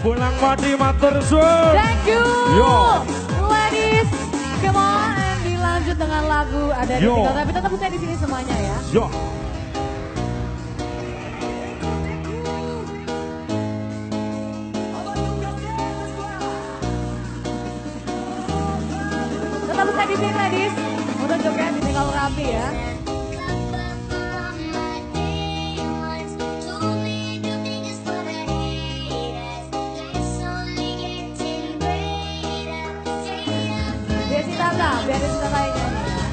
Pulang mati matur suwun. Thank you. Yo. Ladies, come on dilanjut dengan lagu ada di tinggal tapi tetap stay di sini semuanya ya. Yo. Tetap stay di sini ladies. Untuk joget tinggal rapi ya. Si Tata, biar si Tata yang nyanyi ya.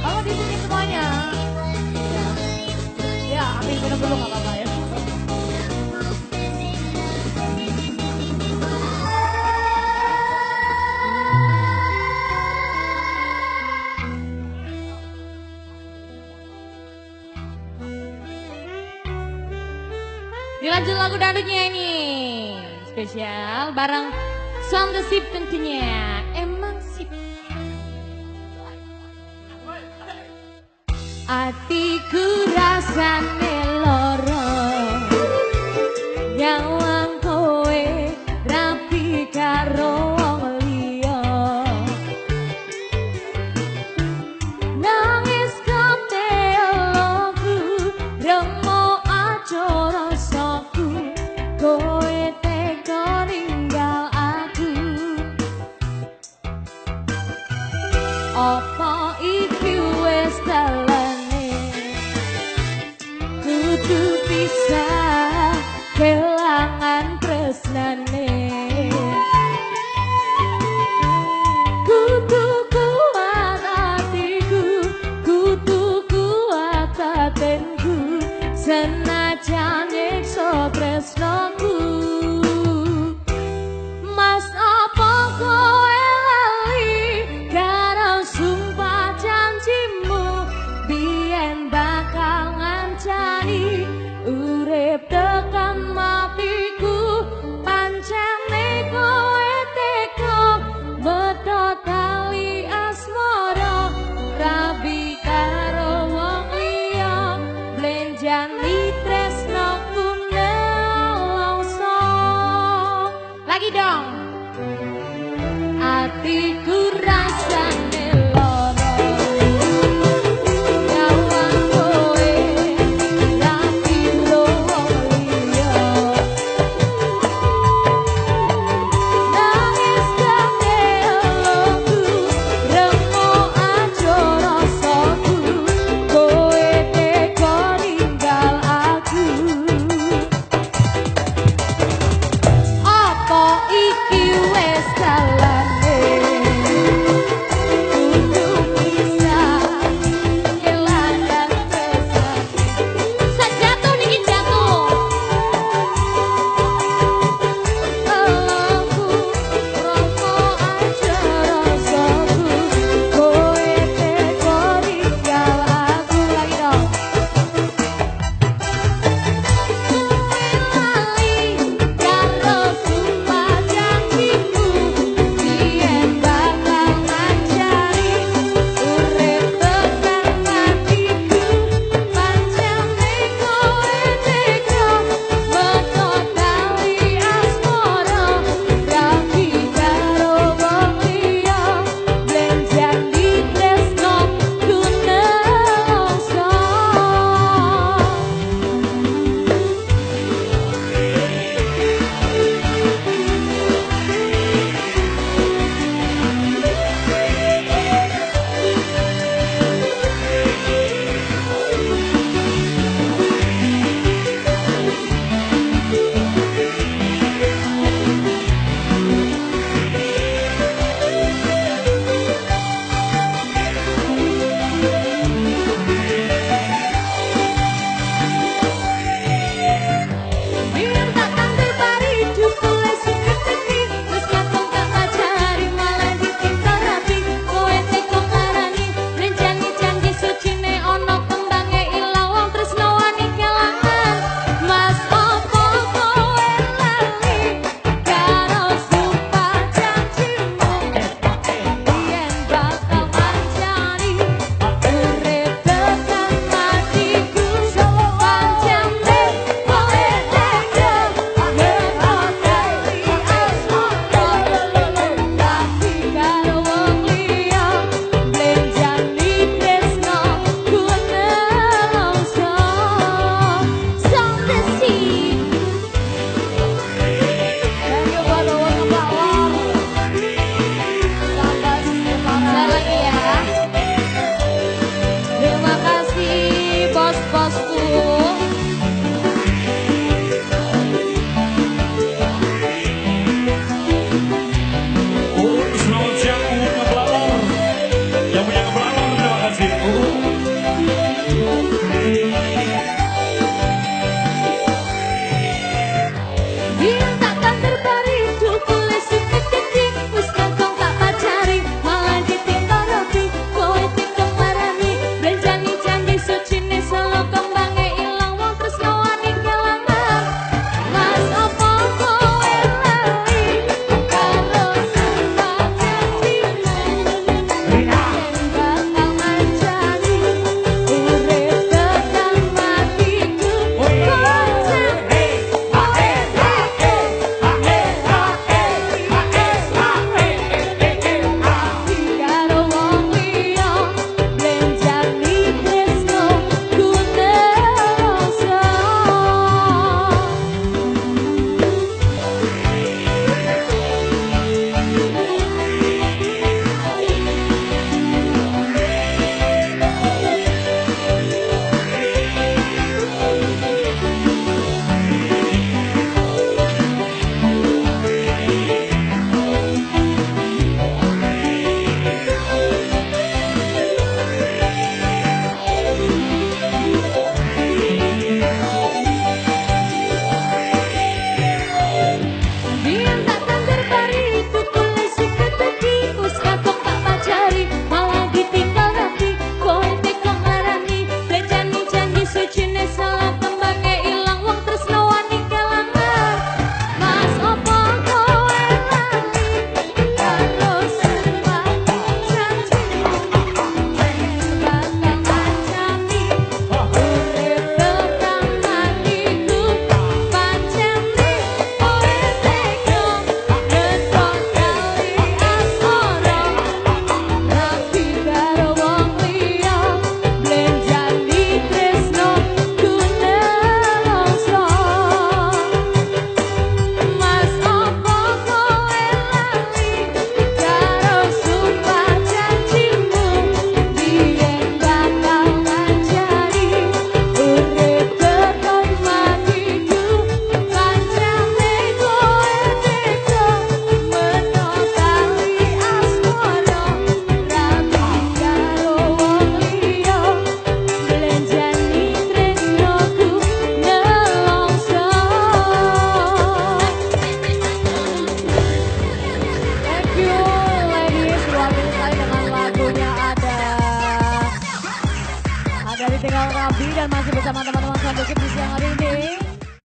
Kalau di sini semuanya. Ya, ya ambil dulu nggak apa-apa ya. Dilanjut lagu dangdutnya ini Spesial bareng Suam the Sip tentunya Sip Atiku rasane Apa